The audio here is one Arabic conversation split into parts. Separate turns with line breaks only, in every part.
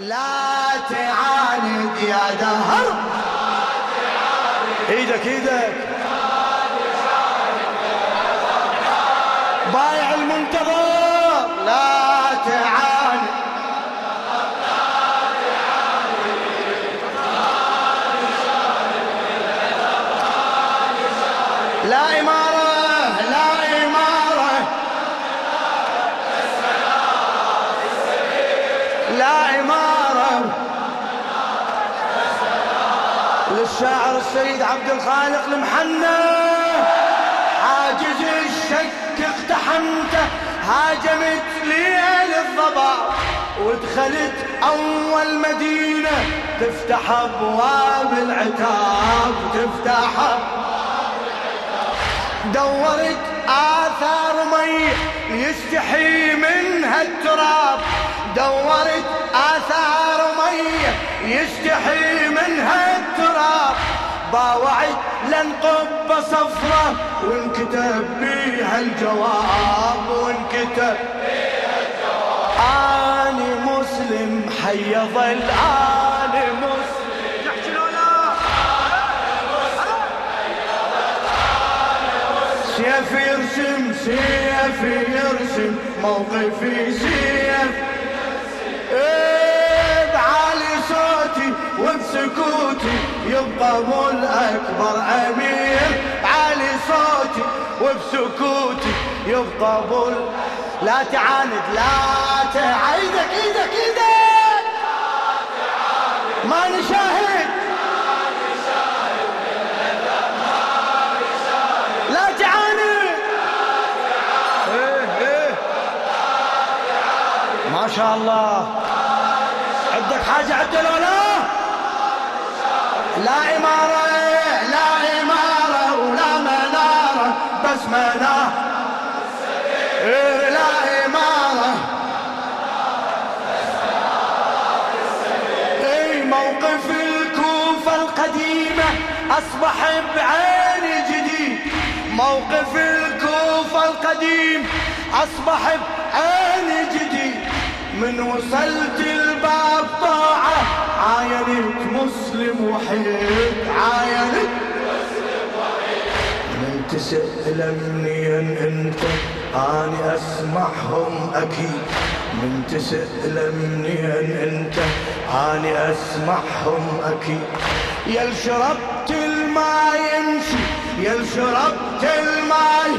لا تعاند يا دهر. إيدك إيدك. بايع المنتظر. لا تعاند. لا إمارة لا إمارة. لا إمارة. للشاعر السيد عبد الخالق المحنى حاجز الشك اقتحمته هاجمت لي الضباب ودخلت أول مدينة تفتح أبواب العتاب تفتح دورت آثار مي يستحي منها التراب. دورت آثار مي يستحي منها التراب. باوعت لن قبة صفرة. وانكتب بيها الجواب وانكتب بيها الجواب أنا مسلم حي ظل أنا مسلم. سيف يرسم سيف يرسم موقفي سيف إيه. وبسكوتي يبقى ابو الاكبر امير بعلي صوتي وبسكوتي يبقى ابو لا تعاند لا تعاند إيدك إيدك. ما نشاهد. لا تعاند. إيه إيه. ما شاء الله. عندك حاجة عدل ولا لا إمارة لا إمارة ولا منارة بس منارة. إيه لا إمارة. إيه موقف الكوفة القديمة أصبح بعين جديد. موقف الكوفة القديم أصبح بعين جديد. من وصلت الباب طاعة عاينت مسلم وحيد عاينت من تسأل منين أنت اني أسمعهم أكيد. من تسأل منين أنت اني أسمعهم أكيد. يا شربت الماء يمشي يا شربت الماء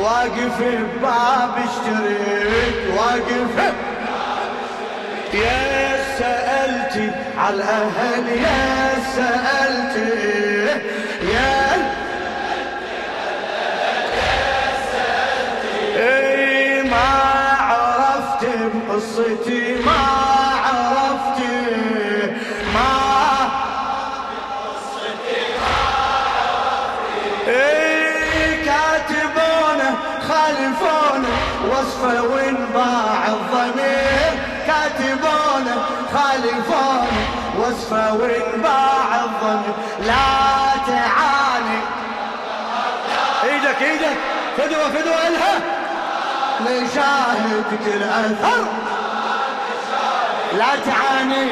واقف بباب اشتريت واقف يا سألتي على الأهل يا سألتي يا اي ما عرفت بقصتي ما عرفت ما وصفه وصفه وانباع الضمير لا تعاني. إيدك إيدك. فدوة فدوة الها نشاهد كل اثر لا تعاني.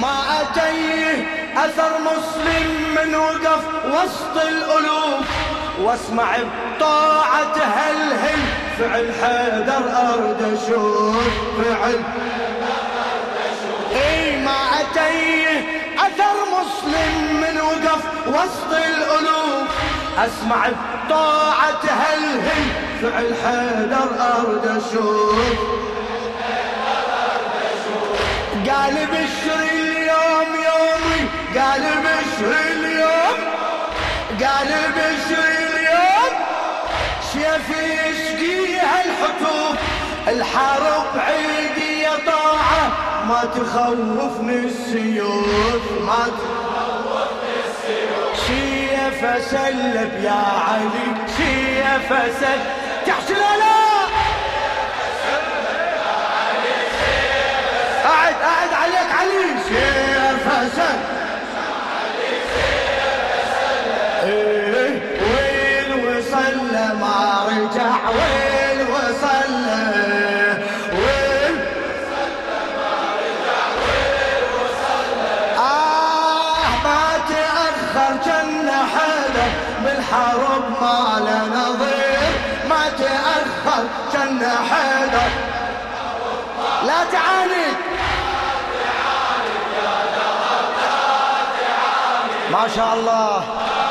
ما أتيه أثر مسلم من وقف وسط الألوف. واسمع بطاعة هلهل فعل حيدر أرد أشوف فعل إي ما أتيه أثر مسلم من وقف وسط الألوف. أسمع بطاعة هلهل فعل حيدر أرد أشوف قال يومي قال بشر اليوم. قال بشر اليوم. سيفي يسقيها الحتوف الحرب عيدي يا طاعة. ما تخوفني السيوف ما تخوفني السيوف. سيف فسلب يا علي شي فسل ما شاء الله.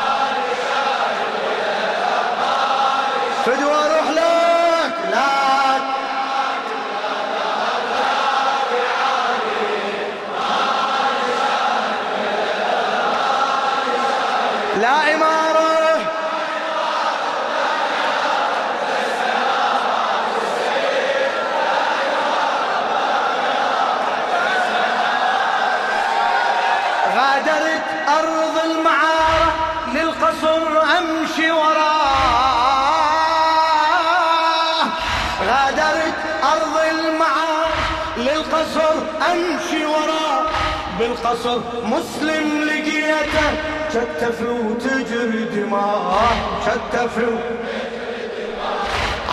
بالقصر مسلم لقيته شتف وتجري دماء شتف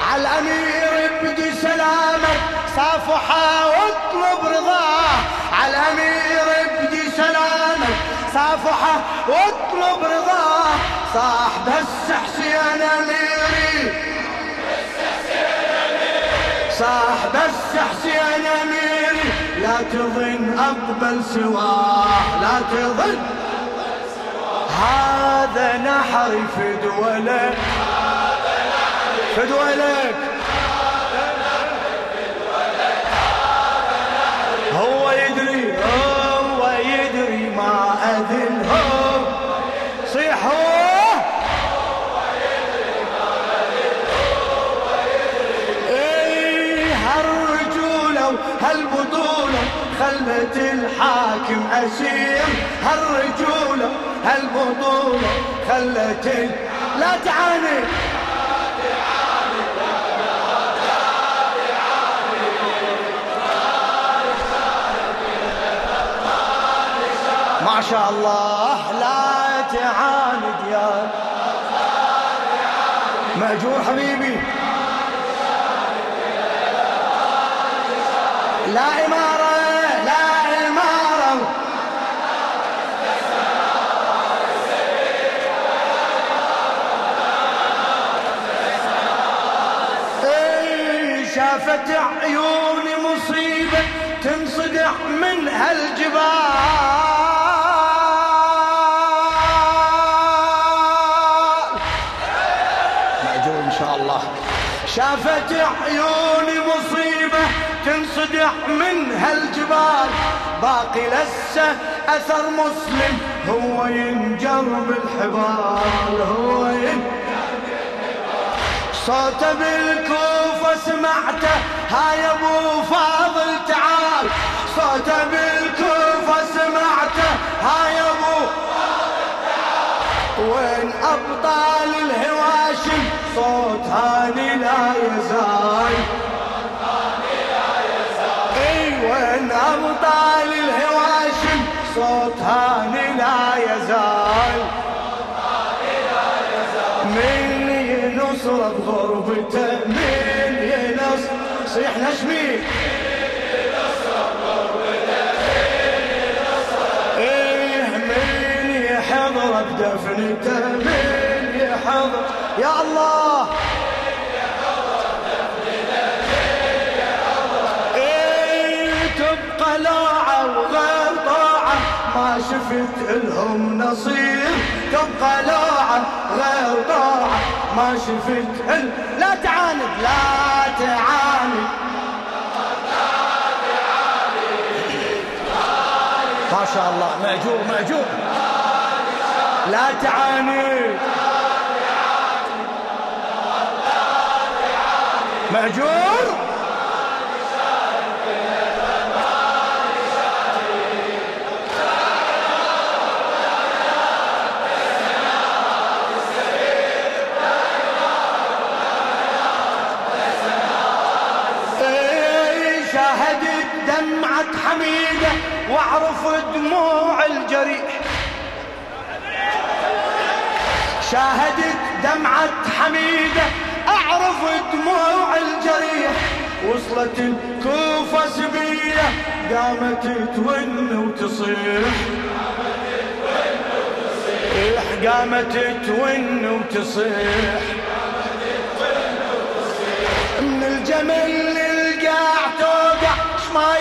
على الأمير بدي سلامك صافحة واطلب رضاه. على الأمير بدي سلامك صافحة واطلب رضاه. صاح بس حسين أميري. صاح بس حسين أميري. لا تظن أقبل سواه لا تظن. هذا نحري فدولك فدولك هو يدري هو يدري ما أذن. هو صيح. هو إيه هالرجولة وهالبطولة. خلت الحاكم أسير هالرجولة هالبطولة خلت. لا تعاني. ما شاء الله لا تعاند يا مأجور حبيبي. لا إمارة. شافت عيوني مصيبة تنصدع من هالجبال. مأجور إن شاء الله. شافت عيوني مصيبة تنصدع من هالجبال. باقي لسه أثر مسلم هو ينجر بالحبال هو ينجر صوته بالكوفة سمعته. هاي أبو فاضل تعال. صوته بالكوفة سمعته. هاي أبو وين أبطال الهواشم؟ صوت هاني لا نشمي إيه من يحضر بدفنته من يحضر يا الله. إيه تبقى لاعة وغير طاعة. ما شفت الهم نصير. تبقى لاعة غير طاعة. ما شفت ال... لا تعاند لا تعاند. ما شاء الله. مأجور مأجور. لا تعاند مأجور. حميدة واعرف دموع الجريح. شاهدت دمعة حميدة أعرف دموع الجريح. وصلت الكوفة سبية قامت تون وتصيح. قامت تون وتصيح. من الجمل للقاع توقع ما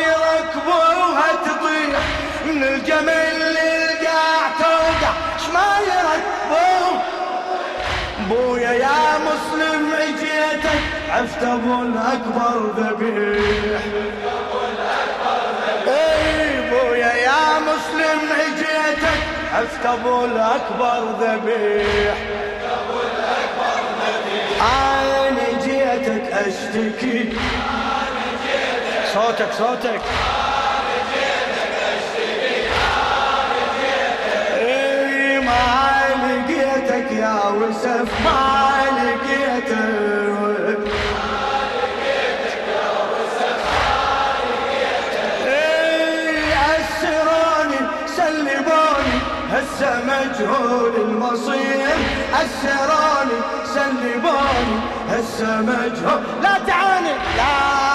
من الجمل للقاع توقع. ما يركبوها بويا يا مسلم اجيتك عفت أبو الأكبر ذبيح. إي بويا يا مسلم اجيتك عفت أبو الأكبر ذبيح. أنا جيتك أشتكي. صوتك صوتك. لقيتك يا وسف ما لقيتك إي أسروني سلبوني هسه مجهول المصير. أسروني سلبوني هسه مجهول. لا تعاني لا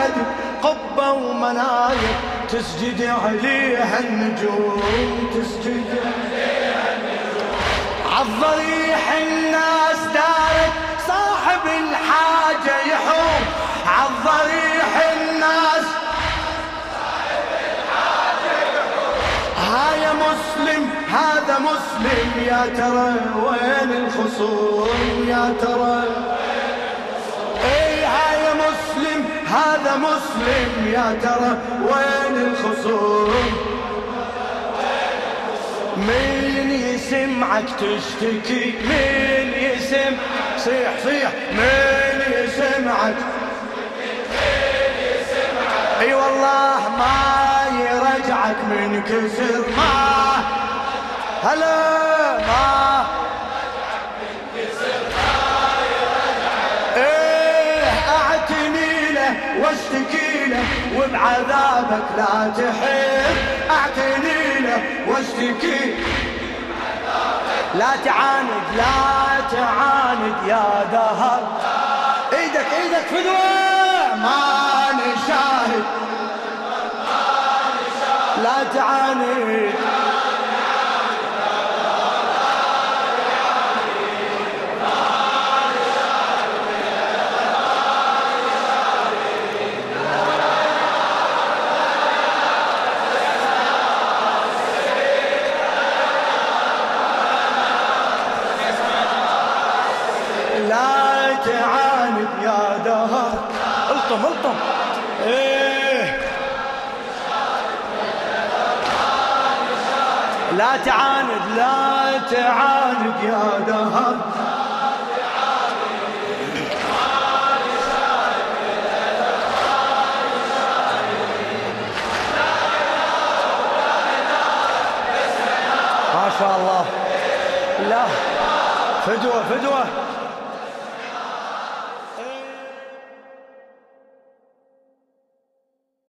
شاهد قبة ومناير تسجد عليها النجوم تسجد عليها النجوم. عالضريح الناس دارت صاحب الحاجة يحوم. عالضريح الناس هاي مسلم هذا مسلم. يا ترى وين الخصوم؟ يا ترى هذا مسلم يا ترى وين الخصوم؟ مين يسمعك تشتكي؟ مين يسمع صيح صيح. مين يسمعك؟ أي والله ما يرجعك من كسر. ما؟ هلا ما؟ واشتكي له وبعذابك لا تحب أعتني له واشتكي. لا تعاند لا تعاند يا دهر. إيدك إيدك فدوة ما نشاهد لا تعاند. لا تعاند لا تعاند يا دهر. ما شاء الله. لا. فدوة فدوة.